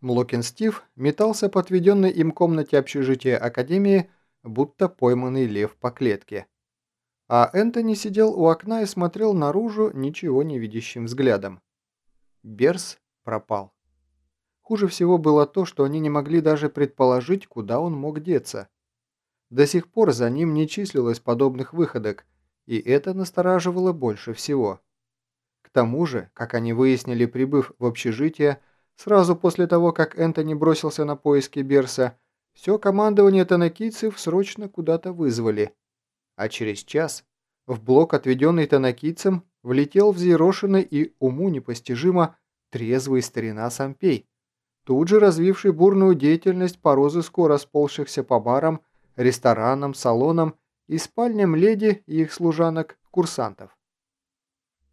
Млокин Стив метался по отведенной им комнате общежития Академии, будто пойманный лев по клетке. А Энтони сидел у окна и смотрел наружу ничего не видящим взглядом. Берс пропал. Хуже всего было то, что они не могли даже предположить, куда он мог деться. До сих пор за ним не числилось подобных выходок, и это настораживало больше всего. К тому же, как они выяснили, прибыв в общежитие, Сразу после того, как Энтони бросился на поиски Берса, все командование танакийцев срочно куда-то вызвали. А через час в блок, отведенный танакийцам, влетел взъерошенный и уму непостижимо трезвый старина Сампей, тут же развивший бурную деятельность по розыску расползшихся по барам, ресторанам, салонам и спальням леди и их служанок-курсантов.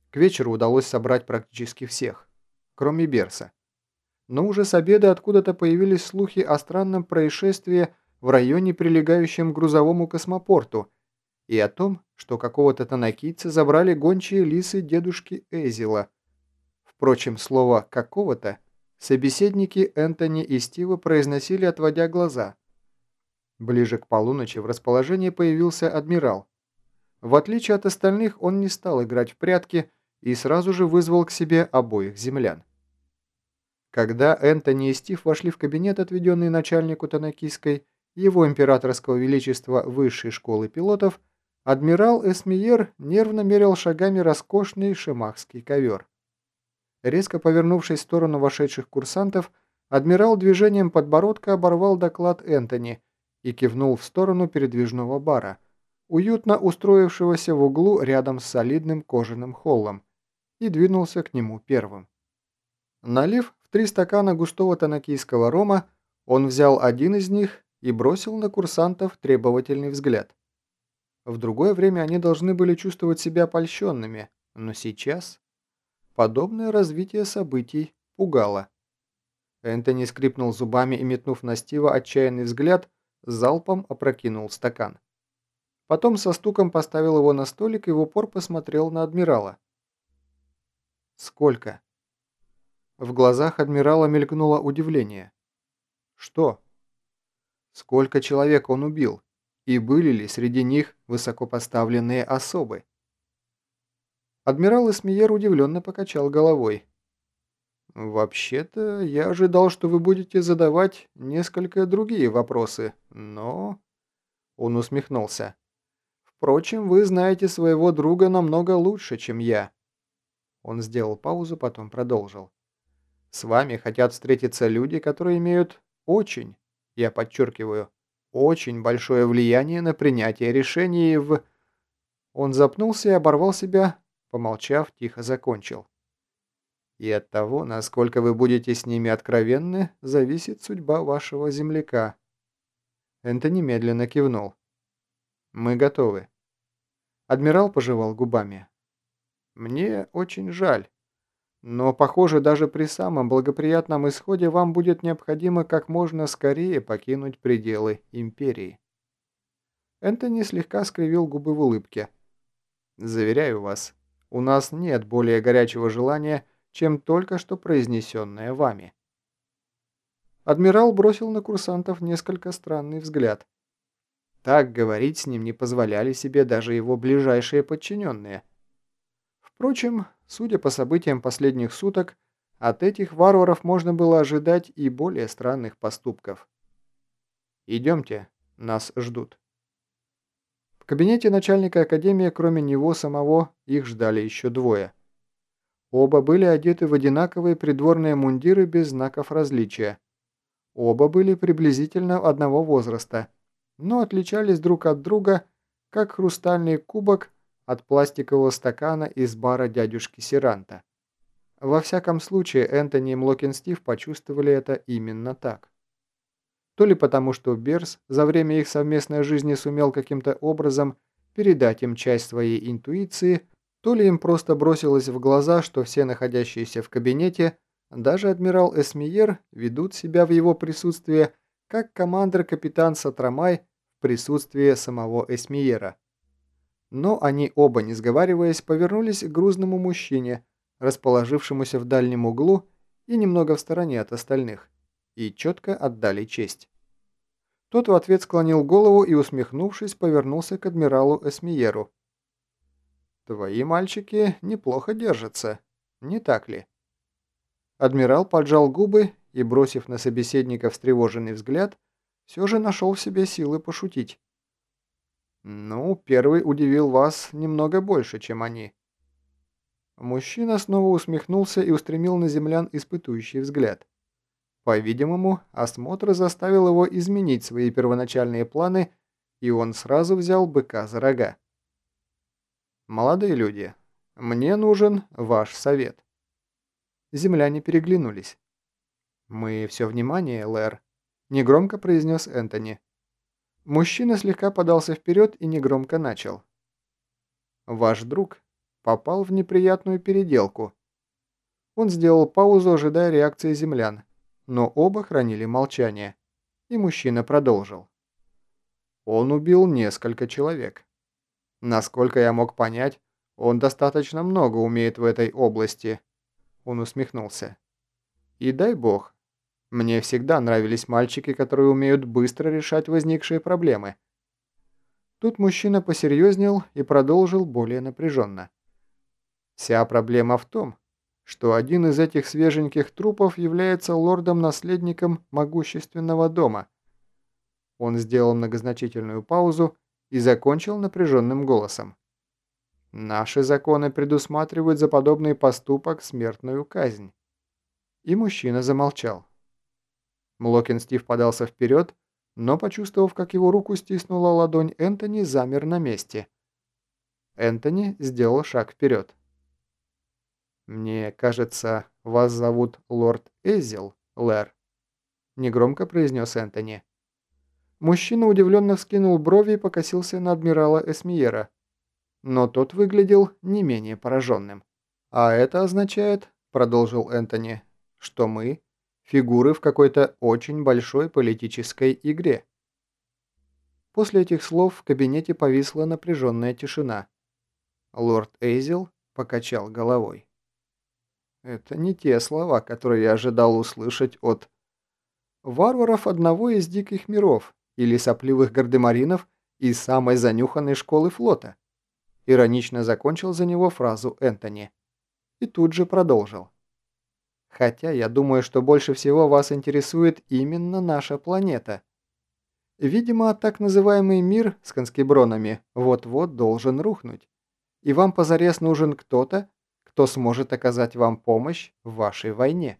К вечеру удалось собрать практически всех, кроме Берса но уже с обеда откуда-то появились слухи о странном происшествии в районе, прилегающем к грузовому космопорту, и о том, что какого-то танакийца забрали гончие лисы дедушки Эзила. Впрочем, слово «какого-то» собеседники Энтони и Стива произносили, отводя глаза. Ближе к полуночи в расположении появился адмирал. В отличие от остальных, он не стал играть в прятки и сразу же вызвал к себе обоих землян. Когда Энтони и Стив вошли в кабинет, отведенный начальнику Танакийской, его императорского величества высшей школы пилотов, адмирал Эсмиер нервно мерил шагами роскошный шемахский ковер. Резко повернувшись в сторону вошедших курсантов, адмирал движением подбородка оборвал доклад Энтони и кивнул в сторону передвижного бара, уютно устроившегося в углу рядом с солидным кожаным холлом, и двинулся к нему первым. Налив три стакана густого танакийского рома, он взял один из них и бросил на курсантов требовательный взгляд. В другое время они должны были чувствовать себя польщенными, но сейчас подобное развитие событий пугало. Энтони скрипнул зубами и, метнув на Стива отчаянный взгляд, залпом опрокинул стакан. Потом со стуком поставил его на столик и в упор посмотрел на адмирала. «Сколько?» В глазах адмирала мелькнуло удивление. Что? Сколько человек он убил? И были ли среди них высокопоставленные особы? Адмирал Эсмиер удивленно покачал головой. «Вообще-то, я ожидал, что вы будете задавать несколько другие вопросы, но...» Он усмехнулся. «Впрочем, вы знаете своего друга намного лучше, чем я». Он сделал паузу, потом продолжил. С вами хотят встретиться люди, которые имеют очень, я подчеркиваю, очень большое влияние на принятие решений в... Он запнулся и оборвал себя, помолчав, тихо закончил. И от того, насколько вы будете с ними откровенны, зависит судьба вашего земляка. Энтони медленно кивнул. Мы готовы. Адмирал пожевал губами. Мне очень жаль. Но, похоже, даже при самом благоприятном исходе вам будет необходимо как можно скорее покинуть пределы Империи. Энтони слегка скривил губы в улыбке. «Заверяю вас, у нас нет более горячего желания, чем только что произнесенное вами». Адмирал бросил на курсантов несколько странный взгляд. Так говорить с ним не позволяли себе даже его ближайшие подчиненные. Впрочем, Судя по событиям последних суток, от этих варваров можно было ожидать и более странных поступков. «Идемте, нас ждут». В кабинете начальника академии, кроме него самого, их ждали еще двое. Оба были одеты в одинаковые придворные мундиры без знаков различия. Оба были приблизительно одного возраста, но отличались друг от друга, как хрустальный кубок от пластикового стакана из бара дядюшки Сиранта. Во всяком случае, Энтони и Млокин Стив почувствовали это именно так. То ли потому, что Берс за время их совместной жизни сумел каким-то образом передать им часть своей интуиции, то ли им просто бросилось в глаза, что все находящиеся в кабинете, даже адмирал Эсмиер, ведут себя в его присутствии, как командир-капитан Сатрамай в присутствии самого Эсмиера. Но они оба, не сговариваясь, повернулись к грузному мужчине, расположившемуся в дальнем углу и немного в стороне от остальных, и четко отдали честь. Тот в ответ склонил голову и, усмехнувшись, повернулся к адмиралу Эсмиеру. «Твои мальчики неплохо держатся, не так ли?» Адмирал поджал губы и, бросив на собеседника встревоженный взгляд, все же нашел в себе силы пошутить. «Ну, первый удивил вас немного больше, чем они». Мужчина снова усмехнулся и устремил на землян испытующий взгляд. По-видимому, осмотр заставил его изменить свои первоначальные планы, и он сразу взял быка за рога. «Молодые люди, мне нужен ваш совет». Земляне переглянулись. «Мы все внимание, Лэр», — негромко произнес Энтони. Мужчина слегка подался вперед и негромко начал. «Ваш друг попал в неприятную переделку». Он сделал паузу, ожидая реакции землян но оба хранили молчание, и мужчина продолжил. Он убил несколько человек. Насколько я мог понять, он достаточно много умеет в этой области. Он усмехнулся. И дай бог. Мне всегда нравились мальчики, которые умеют быстро решать возникшие проблемы. Тут мужчина посерьезнел и продолжил более напряженно. Вся проблема в том, что один из этих свеженьких трупов является лордом-наследником могущественного дома. Он сделал многозначительную паузу и закончил напряженным голосом. Наши законы предусматривают за подобный поступок смертную казнь. И мужчина замолчал. Млокин Стив подался вперед, но, почувствовав, как его руку стиснула ладонь Энтони, замер на месте. Энтони сделал шаг вперед. «Мне кажется, вас зовут лорд Эзил, Лэр», — негромко произнес Энтони. Мужчина удивленно вскинул брови и покосился на адмирала Эсмиера. Но тот выглядел не менее пораженным. «А это означает», — продолжил Энтони, — «что мы — фигуры в какой-то очень большой политической игре». После этих слов в кабинете повисла напряженная тишина. Лорд Эйзел покачал головой. Это не те слова, которые я ожидал услышать от варваров одного из диких миров или сопливых гардемаринов из самой занюханной школы флота. Иронично закончил за него фразу Энтони. И тут же продолжил. Хотя я думаю, что больше всего вас интересует именно наша планета. Видимо, так называемый мир с конскебронами вот-вот должен рухнуть. И вам позарез нужен кто-то, кто сможет оказать вам помощь в вашей войне.